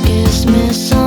kiss, kiss me